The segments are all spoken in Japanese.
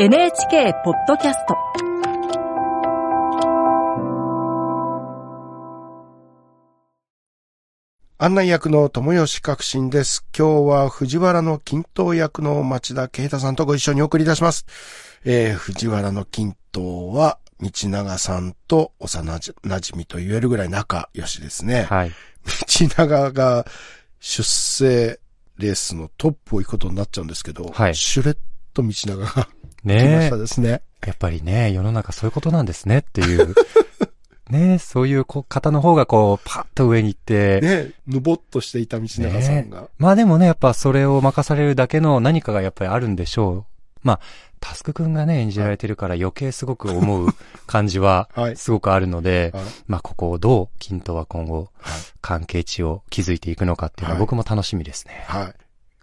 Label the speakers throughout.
Speaker 1: NHK ポッドキャスト
Speaker 2: 案内役の友吉革新です。今日は藤原の均等役の町田啓太さんとご一緒にお送りいたします。えー、藤原の均等は道長さんと幼馴染と言えるぐらい仲良しですね。
Speaker 3: はい。
Speaker 2: 道長が出世レースのトップを行くことになっちゃうんですけど、
Speaker 3: はい
Speaker 2: シュレッと道長が来ま
Speaker 3: ね
Speaker 2: したですね。
Speaker 3: やっぱりね、世の中そういうことなんですねっていう。ねそういうこ方の方がこう、パッと上に行って、
Speaker 2: ね、ぬぼっとしていた道長さんが。
Speaker 3: まあでもね、やっぱそれを任されるだけの何かがやっぱりあるんでしょう。まあ、タスクくんがね、演じられてるから余計すごく思う感じは
Speaker 2: はい、
Speaker 3: すごくあるので、
Speaker 2: はい
Speaker 3: まあここをどう、金とは今後、
Speaker 2: はい
Speaker 3: 関係値を築いていくのかっていうのは
Speaker 2: はい
Speaker 3: 僕も楽しみですね。
Speaker 2: はい。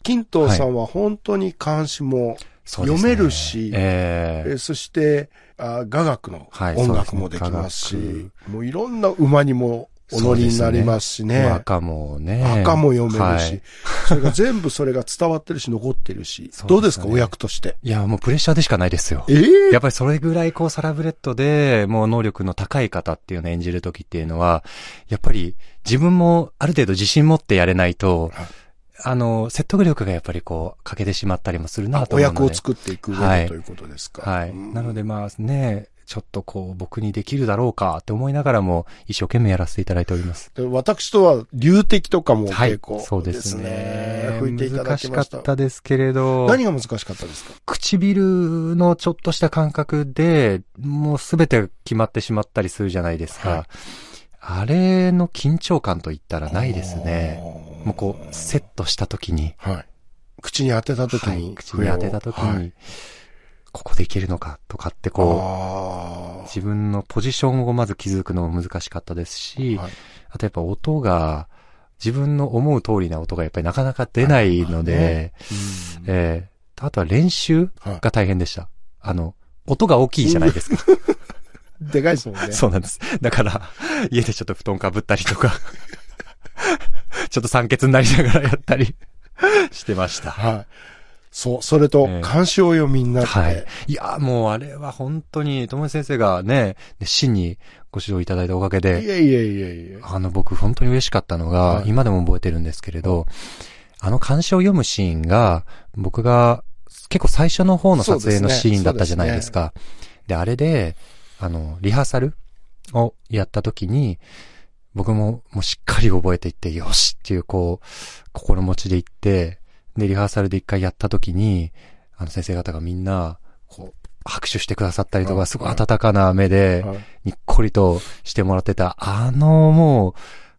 Speaker 2: 金藤さんは本当に監視も、
Speaker 3: そうですね
Speaker 2: 読めるし
Speaker 3: ええ
Speaker 2: えーそしてあ雅楽の
Speaker 3: はい
Speaker 2: 音楽もできますし、
Speaker 3: そうですね
Speaker 2: もういろんな馬にもお乗りになりますしね。
Speaker 3: 赤もね。
Speaker 2: 赤も読めるし、
Speaker 3: はい
Speaker 2: それが全部それが伝わってるし残ってるし、
Speaker 3: そうね
Speaker 2: どうですかお役として？
Speaker 3: いや、もうプレッシャーでしかないですよ。
Speaker 2: ええ？
Speaker 3: やっぱりそれぐらいこうサラブレッドでもう能力の高い方っていうのを演じるときっていうのは、やっぱり自分もある程度自信持ってやれないと
Speaker 2: はい、
Speaker 3: あの、説得力がやっぱりこう欠けてしまったりもするな
Speaker 2: あ
Speaker 3: と思うので。
Speaker 2: お役を作っていく上で、
Speaker 3: はい
Speaker 2: ということですか。
Speaker 3: はい。
Speaker 2: うん
Speaker 3: なのでまあね、ちょっとこう僕にできるだろうかって思いながらも一生懸命やらせていただいております。
Speaker 2: で私とは流滴とかも
Speaker 3: はい
Speaker 2: 結構、。
Speaker 3: そうですね。
Speaker 2: 吹いていただ
Speaker 3: 難しかっ
Speaker 2: きました。
Speaker 3: たですけれど。
Speaker 2: 何が難しかったですか？
Speaker 3: 唇のちょっとした感覚で、もうすべて決まってしまったりするじゃないですか。
Speaker 2: はい
Speaker 3: あれの緊張感といったらないですね。もうこう、セットした時に、
Speaker 2: はい。口に当てた時に、
Speaker 3: はい、口に当てた時に、
Speaker 2: はい
Speaker 3: ここでいけるのかとかってこう、
Speaker 2: あ
Speaker 3: 自分のポジションをまず気づくのも難しかったですし、
Speaker 2: はい
Speaker 3: あとやっぱ音が、自分の思う通りな音がやっぱりなかなか出ないので、
Speaker 2: ーうん
Speaker 3: えーあとは練習
Speaker 2: はい
Speaker 3: が大変でした。あの、音が大きいじゃないですか。
Speaker 2: でかいですもんね。
Speaker 3: そうなんです。だから、家でちょっと布団かぶったりとか、ちょっと酸欠になりながらやったり してました。
Speaker 2: はい。そう、それと
Speaker 3: ええ、
Speaker 2: 監視を読みになって、
Speaker 3: はい。いや、もうあれは本当に、友達先生がね、熱心にご指導いただいたおかげ
Speaker 2: い
Speaker 3: で、
Speaker 2: やいやいやいや。
Speaker 3: あの、僕本当に嬉しかったのが、
Speaker 2: はい
Speaker 3: 今でも覚えてるんですけれど、あの監視を読むシーンが、僕が結構最初の方の撮影のシーンだったじゃないですか。であれで、あの、リハーサルをやった時に、僕ももうしっかり覚えていって、よしっていうこう、心持ちで行って、で、リハーサルで一回やった時に、あの先生方がみんな、こう、拍手してくださったりとか、
Speaker 2: はい
Speaker 3: すごい温かな目で、
Speaker 2: はい
Speaker 3: にっこりとしてもらってた、あのもう、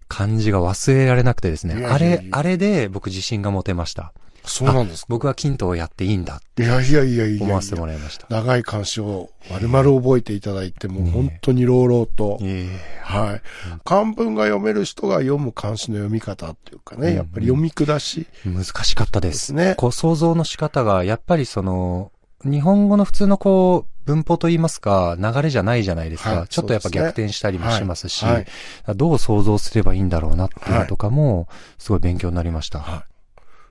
Speaker 3: 感じが忘れられなくてですね。あれ、あれで僕自信が持てました。
Speaker 2: そうなんですか？
Speaker 3: 僕は均等をやっていいんだ
Speaker 2: いやいやいやいやいや
Speaker 3: 思わせてもらいました。
Speaker 2: 長い監視を丸々覚えていただいて、もう本当に朗々と。
Speaker 3: ええ
Speaker 2: はい。漢文が読める人が読む漢詩の読み方っていうかね、
Speaker 3: うん
Speaker 2: やっぱり読み下し
Speaker 3: 難しかったで。
Speaker 2: ですすね。
Speaker 3: こう想像の仕方が、やっぱりその、日本語の普通のこう、文法といいますか、流れじゃないじゃないですか。
Speaker 2: はい
Speaker 3: ちょっとやっぱ
Speaker 2: そうですね
Speaker 3: 逆転したりもしますし、
Speaker 2: はいはい
Speaker 3: どう想像すればいいんだろうなっていうのとかも、すごい勉強になりました。
Speaker 2: はい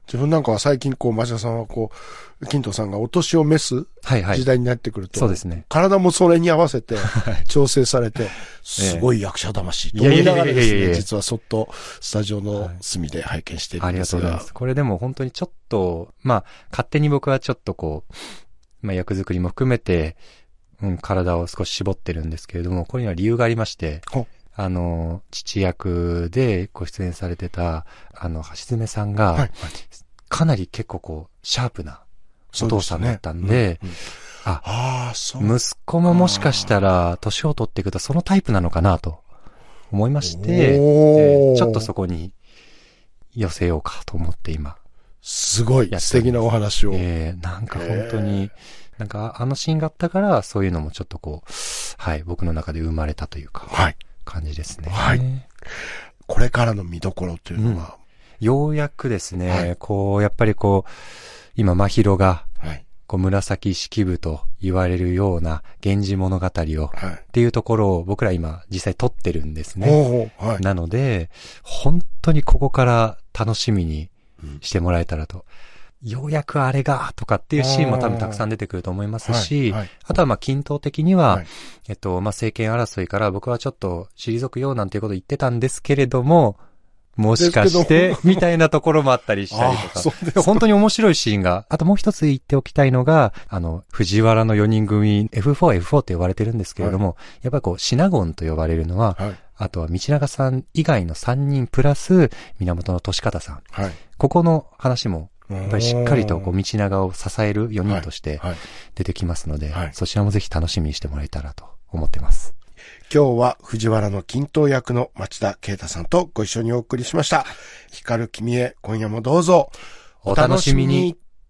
Speaker 2: 自分なんかは最近こう、マシャさんはこう、金藤さんがお年を召す
Speaker 3: はいはい。
Speaker 2: 時代になってくると、
Speaker 3: そうですね。
Speaker 2: 体もそれに合わせて調整されて、すごい役者魂と思いながらですね、実はそっとスタジオの隅で拝見している
Speaker 3: ありが
Speaker 2: んですが
Speaker 3: とうございます。これでも本当にちょっと、まあ、勝手に僕はちょっとこう、まあ役作りも含めて、うん、体を少し絞ってるんですけれども、これには理由がありまして
Speaker 2: ほ、
Speaker 3: あの、父役でご出演されてた、あの、橋爪さんが、
Speaker 2: はい、はい。
Speaker 3: かなり結構こう、シャープなお父さんだったんで、あ。息子ももしかしたら、年を取っていくとそのタイプなのかなと思いまして、ちょっとそこに寄せようかと思って今、
Speaker 2: すごい。素敵なお話を。
Speaker 3: えー、なんか本当に、なんかあのシーンがあったから、そういうのもちょっとこう、はい、僕の中で生まれたというか、
Speaker 2: はい。
Speaker 3: 感じですね。
Speaker 2: はいこれからの見どころというのは、
Speaker 3: ようやくですね、
Speaker 2: はい
Speaker 3: こう、やっぱりこう、今、真宙が、
Speaker 2: はい。
Speaker 3: こう、紫式部と言われるような源氏物語を、
Speaker 2: はい。
Speaker 3: っていうところを僕ら今実際撮ってるんですね。
Speaker 2: はい。
Speaker 3: なので、本当にここから楽しみにしてもらえたらと。ようやくあれが、とかっていうシーンも多分たくさん出てくると思いますし、
Speaker 2: はいはい
Speaker 3: あとはまあ均等的には、
Speaker 2: はい
Speaker 3: えっと、まあ政権争いから僕はちょっと退くようなんていうこと言ってたんですけれども、もしかして、みたいなところもあったりしたりと
Speaker 2: か。
Speaker 3: 本当に面白いシーンが、あともう一つ言っておきたいのが、あの、藤原の4人組、F4、F4 って呼ばれてるんですけれども、やっぱりこう、シナゴンと呼ばれるのは、
Speaker 2: はい。
Speaker 3: あとは道長さん以外の3人プラス、源の利方さん。
Speaker 2: はい。
Speaker 3: ここの話も、
Speaker 2: や
Speaker 3: やっぱりしっかりとこう、道長を支える4人として
Speaker 2: はい。
Speaker 3: 出てきますので、
Speaker 2: はい
Speaker 3: そちらもぜひ楽しみにしてもらえたらと思ってます。
Speaker 2: 今日は藤原の均等役の町田啓太さんとご一緒にお送りしました。光る君へ今夜もどうぞ
Speaker 3: お楽しみに。